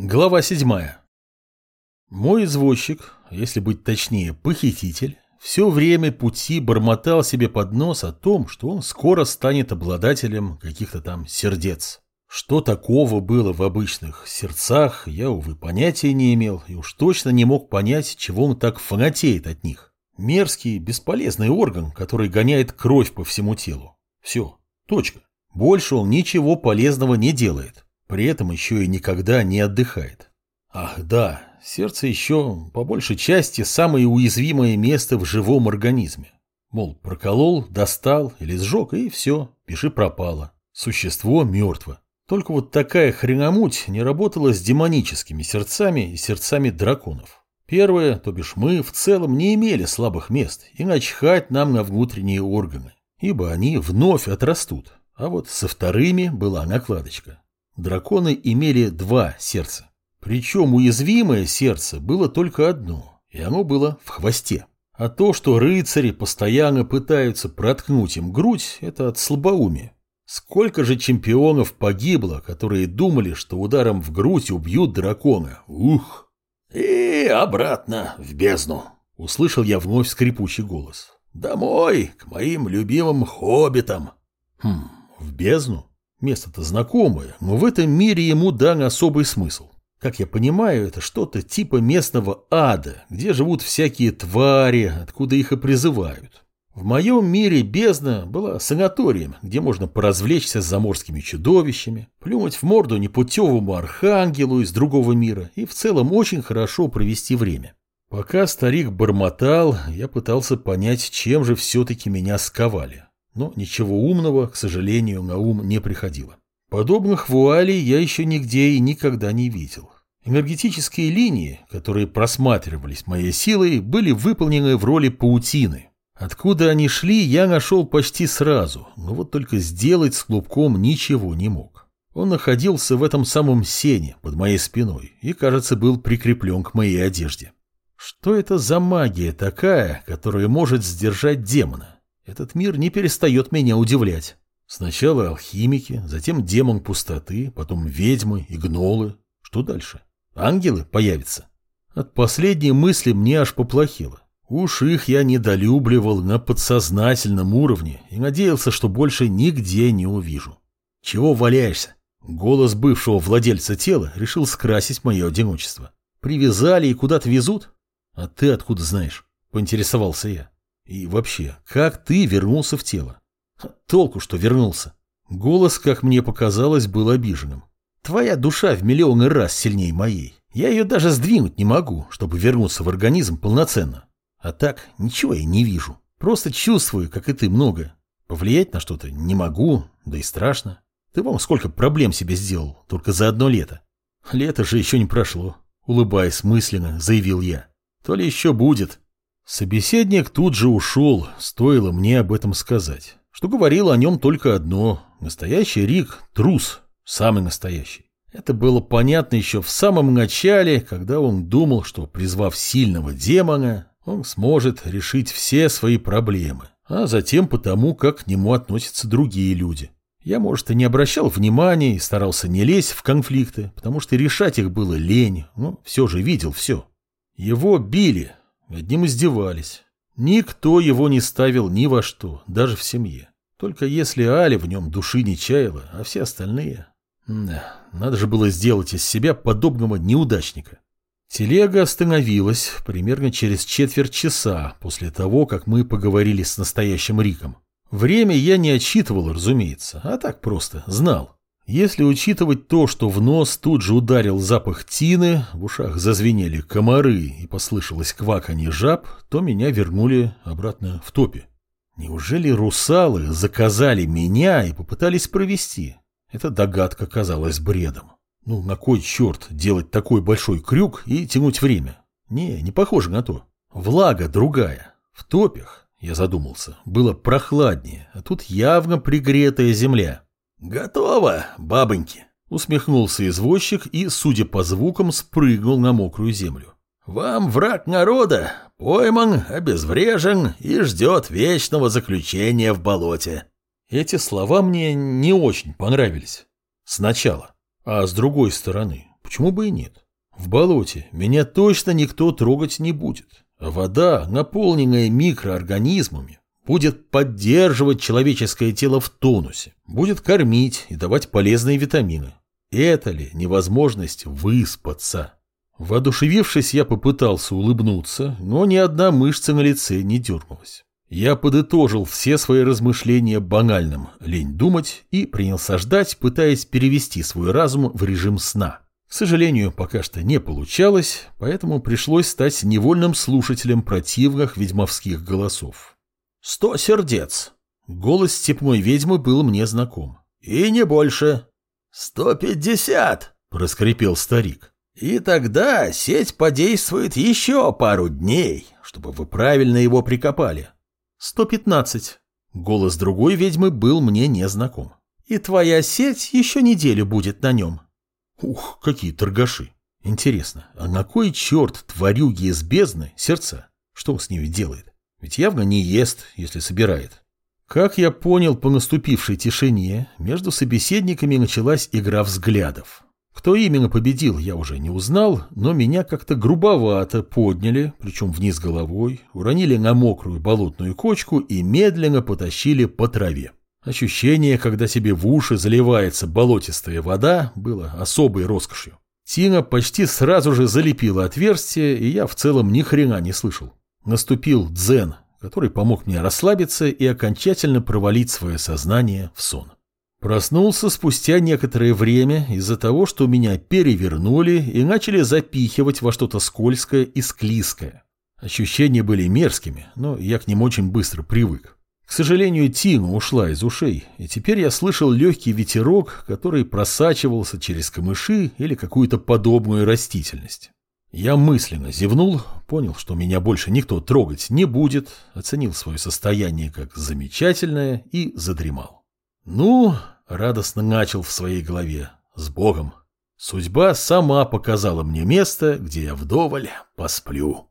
Глава седьмая. Мой извозчик, если быть точнее, похититель, все время пути бормотал себе под нос о том, что он скоро станет обладателем каких-то там сердец. Что такого было в обычных сердцах, я, увы, понятия не имел и уж точно не мог понять, чего он так фанатеет от них. Мерзкий, бесполезный орган, который гоняет кровь по всему телу. Все, точка. Больше он ничего полезного не делает. При этом еще и никогда не отдыхает. Ах да, сердце еще, по большей части, самое уязвимое место в живом организме. Мол, проколол, достал или сжег, и все, пиши пропало. Существо мертво. Только вот такая хреномуть не работала с демоническими сердцами и сердцами драконов. Первое, то бишь мы, в целом не имели слабых мест, и начхать нам на внутренние органы, ибо они вновь отрастут. А вот со вторыми была накладочка. Драконы имели два сердца. Причем уязвимое сердце было только одно, и оно было в хвосте. А то, что рыцари постоянно пытаются проткнуть им грудь, это от слабоумия. Сколько же чемпионов погибло, которые думали, что ударом в грудь убьют дракона? Ух! И обратно в бездну, услышал я вновь скрипучий голос. Домой, к моим любимым хоббитам. Хм, в бездну? Место-то знакомое, но в этом мире ему дан особый смысл. Как я понимаю, это что-то типа местного ада, где живут всякие твари, откуда их и призывают. В моем мире бездна была санаторием, где можно поразвлечься с заморскими чудовищами, плюнуть в морду непутевому архангелу из другого мира и в целом очень хорошо провести время. Пока старик бормотал, я пытался понять, чем же все-таки меня сковали но ничего умного, к сожалению, на ум не приходило. Подобных вуалей я еще нигде и никогда не видел. Энергетические линии, которые просматривались моей силой, были выполнены в роли паутины. Откуда они шли, я нашел почти сразу, но вот только сделать с клубком ничего не мог. Он находился в этом самом сене под моей спиной и, кажется, был прикреплен к моей одежде. Что это за магия такая, которая может сдержать демона? Этот мир не перестает меня удивлять. Сначала алхимики, затем демон пустоты, потом ведьмы и гнолы. Что дальше? Ангелы появятся? От последней мысли мне аж поплохело. Уж их я недолюбливал на подсознательном уровне и надеялся, что больше нигде не увижу. Чего валяешься? Голос бывшего владельца тела решил скрасить мое одиночество. Привязали и куда-то везут? А ты откуда знаешь? Поинтересовался я. И вообще, как ты вернулся в тело? Толку, что вернулся. Голос, как мне показалось, был обиженным. Твоя душа в миллионы раз сильнее моей. Я ее даже сдвинуть не могу, чтобы вернуться в организм полноценно. А так, ничего я не вижу. Просто чувствую, как и ты, много. Повлиять на что-то не могу, да и страшно. Ты вам сколько проблем себе сделал, только за одно лето. Лето же еще не прошло. Улыбаясь мысленно, заявил я. То ли еще будет. Собеседник тут же ушел, стоило мне об этом сказать. Что говорило о нем только одно. Настоящий Рик – трус, самый настоящий. Это было понятно еще в самом начале, когда он думал, что, призвав сильного демона, он сможет решить все свои проблемы, а затем потому, как к нему относятся другие люди. Я, может, и не обращал внимания и старался не лезть в конфликты, потому что решать их было лень, но все же видел все. Его били, над ним издевались. Никто его не ставил ни во что, даже в семье. Только если Аля в нем души не чаяла, а все остальные... Да, надо же было сделать из себя подобного неудачника. Телега остановилась примерно через четверть часа после того, как мы поговорили с настоящим Риком. Время я не отчитывал, разумеется, а так просто знал. Если учитывать то, что в нос тут же ударил запах тины, в ушах зазвенели комары и послышалось кваканье жаб, то меня вернули обратно в топе. Неужели русалы заказали меня и попытались провести? Эта догадка казалась бредом. Ну, на кой черт делать такой большой крюк и тянуть время? Не, не похоже на то. Влага другая. В топях, я задумался, было прохладнее, а тут явно пригретая земля. «Готово, бабоньки!» — усмехнулся извозчик и, судя по звукам, спрыгнул на мокрую землю. «Вам враг народа, пойман, обезврежен и ждет вечного заключения в болоте». Эти слова мне не очень понравились. Сначала. А с другой стороны, почему бы и нет? В болоте меня точно никто трогать не будет, вода, наполненная микроорганизмами, будет поддерживать человеческое тело в тонусе, будет кормить и давать полезные витамины. Это ли невозможность выспаться? Воодушевившись, я попытался улыбнуться, но ни одна мышца на лице не дернулась. Я подытожил все свои размышления банальным «лень думать» и принялся ждать, пытаясь перевести свой разум в режим сна. К сожалению, пока что не получалось, поэтому пришлось стать невольным слушателем противных ведьмовских голосов. «Сто сердец!» Голос степной ведьмы был мне знаком. «И не больше!» «Сто пятьдесят!» – проскрипел старик. «И тогда сеть подействует еще пару дней, чтобы вы правильно его прикопали». «Сто пятнадцать». Голос другой ведьмы был мне незнаком. «И твоя сеть еще неделю будет на нем». Ух, какие торгаши. Интересно, а на кой черт тварюги из бездны сердца? Что он с ними делает? Ведь явно не ест, если собирает. Как я понял по наступившей тишине, между собеседниками началась игра взглядов. Кто именно победил, я уже не узнал, но меня как-то грубовато подняли, причем вниз головой, уронили на мокрую болотную кочку и медленно потащили по траве. Ощущение, когда себе в уши заливается болотистая вода, было особой роскошью. Тина почти сразу же залепила отверстие, и я в целом ни хрена не слышал. Наступил дзен, который помог мне расслабиться и окончательно провалить свое сознание в сон. Проснулся спустя некоторое время из-за того, что меня перевернули и начали запихивать во что-то скользкое и склизкое. Ощущения были мерзкими, но я к ним очень быстро привык. К сожалению, Тина ушла из ушей, и теперь я слышал легкий ветерок, который просачивался через камыши или какую-то подобную растительность. Я мысленно зевнул, понял, что меня больше никто трогать не будет, оценил свое состояние как замечательное и задремал. Ну, радостно начал в своей голове, с Богом. Судьба сама показала мне место, где я вдоволь посплю.